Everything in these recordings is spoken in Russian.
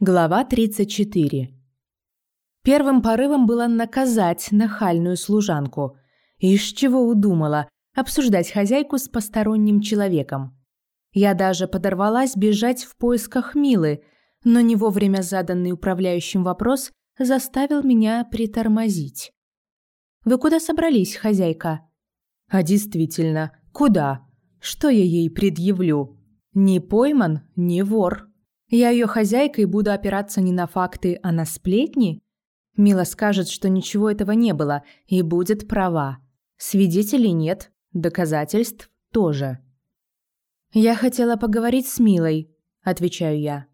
Глава 34. Первым порывом было наказать нахальную служанку. Из чего удумала обсуждать хозяйку с посторонним человеком. Я даже подорвалась бежать в поисках Милы, но не вовремя заданный управляющим вопрос заставил меня притормозить. «Вы куда собрались, хозяйка?» «А действительно, куда? Что я ей предъявлю? Не пойман, не вор». Я ее хозяйка и буду опираться не на факты, а на сплетни? Мила скажет, что ничего этого не было, и будет права. Свидетелей нет, доказательств тоже. «Я хотела поговорить с Милой», – отвечаю я.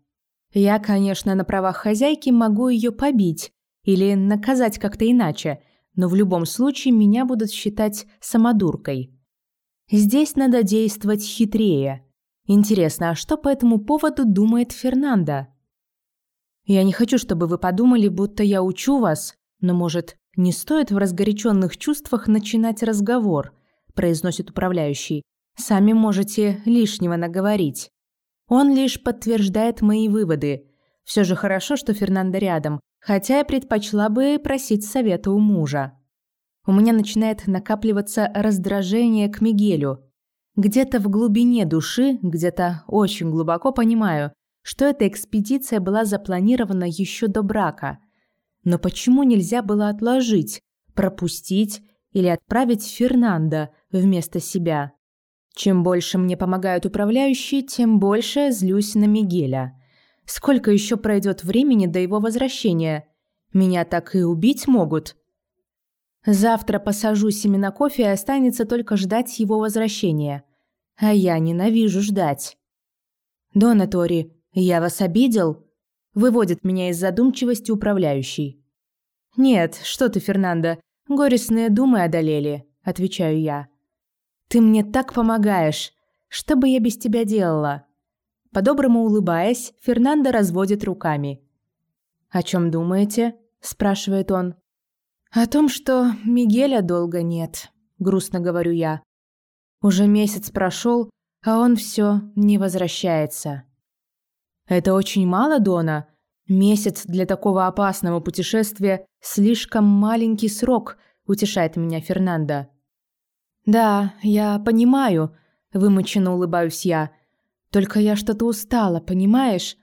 «Я, конечно, на правах хозяйки могу ее побить или наказать как-то иначе, но в любом случае меня будут считать самодуркой. Здесь надо действовать хитрее. Интересно, а что по этому поводу думает Фернандо? Я не хочу, чтобы вы подумали, будто я учу вас, но, может, не стоит в разгоряченных чувствах начинать разговор, произносит управляющий. Сами можете лишнего наговорить. Он лишь подтверждает мои выводы. Все же хорошо, что Фернандо рядом, хотя я предпочла бы просить совета у мужа. У меня начинает накапливаться раздражение к Мигелю. Где-то в глубине души, где-то очень глубоко понимаю, что эта экспедиция была запланирована еще до брака. Но почему нельзя было отложить, пропустить или отправить Фернандо вместо себя? Чем больше мне помогают управляющие, тем больше злюсь на Мигеля. Сколько еще пройдет времени до его возвращения? Меня так и убить могут. Завтра посажу семена кофе и останется только ждать его возвращения. А я ненавижу ждать. «Дона Тори, я вас обидел?» Выводит меня из задумчивости управляющий. «Нет, что ты, Фернандо, горестные думы одолели», – отвечаю я. «Ты мне так помогаешь. Что бы я без тебя делала?» По-доброму улыбаясь, Фернандо разводит руками. «О чем думаете?» – спрашивает он. «О том, что Мигеля долго нет», – грустно говорю я. Уже месяц прошел, а он все не возвращается. Это очень мало, Дона. Месяц для такого опасного путешествия слишком маленький срок, утешает меня Фернандо. Да, я понимаю, вымученно улыбаюсь я. Только я что-то устала, понимаешь?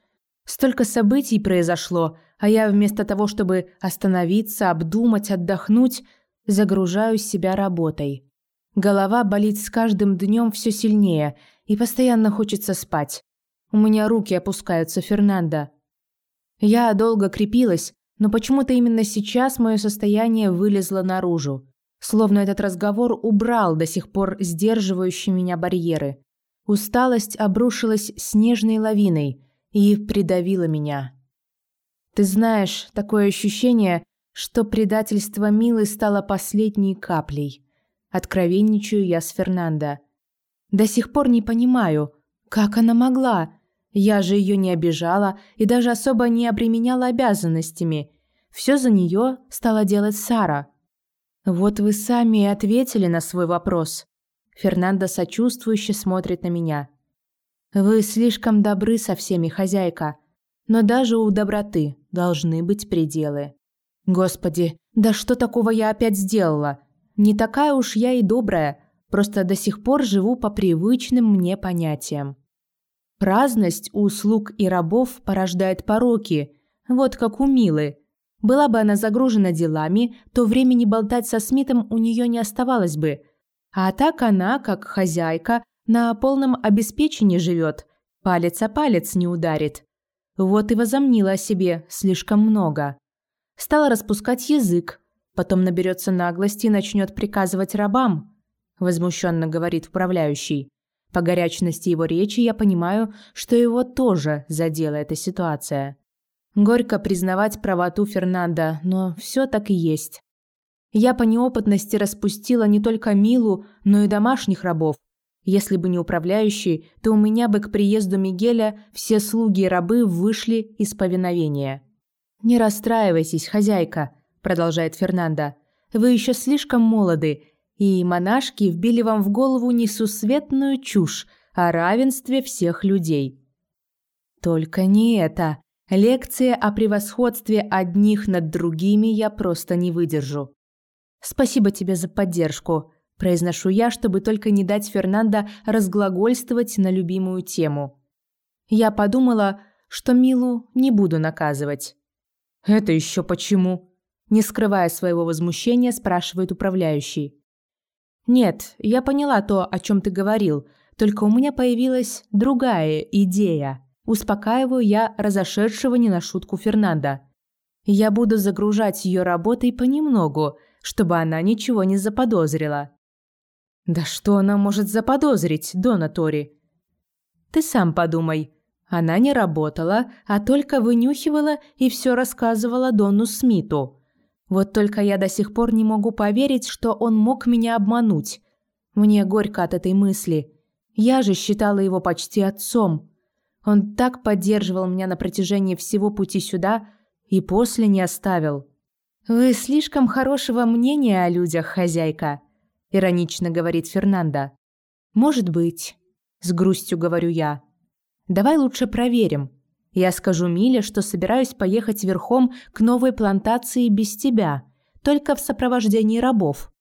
Столько событий произошло, а я вместо того, чтобы остановиться, обдумать, отдохнуть, загружаю себя работой. Голова болит с каждым днем все сильнее, и постоянно хочется спать. У меня руки опускаются, Фернандо. Я долго крепилась, но почему-то именно сейчас мое состояние вылезло наружу. Словно этот разговор убрал до сих пор сдерживающие меня барьеры. Усталость обрушилась снежной лавиной и придавила меня. Ты знаешь, такое ощущение, что предательство Милы стало последней каплей. Откровенничаю я с Фернандо. До сих пор не понимаю, как она могла. Я же ее не обижала и даже особо не обременяла обязанностями. Все за нее стала делать Сара. Вот вы сами и ответили на свой вопрос. Фернандо сочувствующе смотрит на меня. Вы слишком добры со всеми, хозяйка. Но даже у доброты должны быть пределы. Господи, да что такого я опять сделала? Не такая уж я и добрая, просто до сих пор живу по привычным мне понятиям. Праздность у слуг и рабов порождает пороки, вот как у Милы. Была бы она загружена делами, то времени болтать со Смитом у нее не оставалось бы. А так она, как хозяйка, на полном обеспечении живет, палец о палец не ударит. Вот и возомнила о себе слишком много. Стала распускать язык, потом наберется наглости и начнет приказывать рабам, возмущенно говорит управляющий. По горячности его речи я понимаю, что его тоже задела эта ситуация. Горько признавать правоту Фернанда, но все так и есть. Я по неопытности распустила не только Милу, но и домашних рабов, если бы не управляющий, то у меня бы к приезду Мигеля все слуги и рабы вышли из повиновения. «Не расстраивайтесь, хозяйка», – продолжает Фернандо. «Вы еще слишком молоды, и монашки вбили вам в голову несусветную чушь о равенстве всех людей». «Только не это. Лекция о превосходстве одних над другими я просто не выдержу. Спасибо тебе за поддержку, произношу я, чтобы только не дать Фернандо разглагольствовать на любимую тему. Я подумала, что Милу не буду наказывать. Это еще почему? Не скрывая своего возмущения, спрашивает управляющий. Нет, я поняла то, о чем ты говорил, только у меня появилась другая идея. Успокаиваю я разошедшего не на шутку Фернанда. Я буду загружать ее работой понемногу, чтобы она ничего не заподозрила. Да что она может заподозрить, Дона Тори? Ты сам подумай. Она не работала, а только вынюхивала и все рассказывала Дону Смиту. Вот только я до сих пор не могу поверить, что он мог меня обмануть. Мне горько от этой мысли. Я же считала его почти отцом. Он так поддерживал меня на протяжении всего пути сюда и после не оставил. «Вы слишком хорошего мнения о людях, хозяйка», – иронично говорит Фернанда. «Может быть», – с грустью говорю я. Давай лучше проверим. Я скажу Миле, что собираюсь поехать верхом к новой плантации без тебя, только в сопровождении рабов.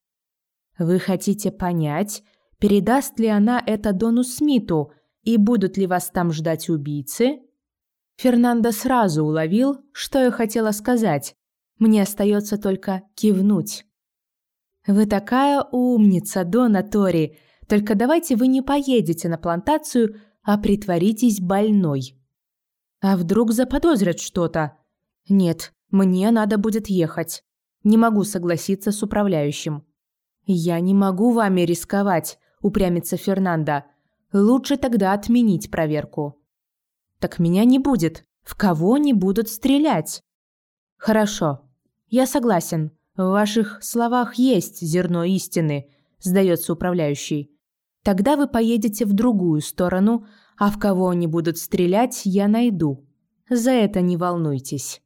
Вы хотите понять, передаст ли она это Дону Смиту и будут ли вас там ждать убийцы? Фернандо сразу уловил, что я хотела сказать. Мне остается только кивнуть. Вы такая умница, Дона Тори. Только давайте вы не поедете на плантацию, а притворитесь больной. А вдруг заподозрят что-то? Нет, мне надо будет ехать. Не могу согласиться с управляющим. Я не могу вами рисковать, упрямится Фернандо. Лучше тогда отменить проверку. Так меня не будет. В кого не будут стрелять? Хорошо. Я согласен. В ваших словах есть зерно истины, сдается управляющий. Тогда вы поедете в другую сторону, а в кого они будут стрелять, я найду. За это не волнуйтесь.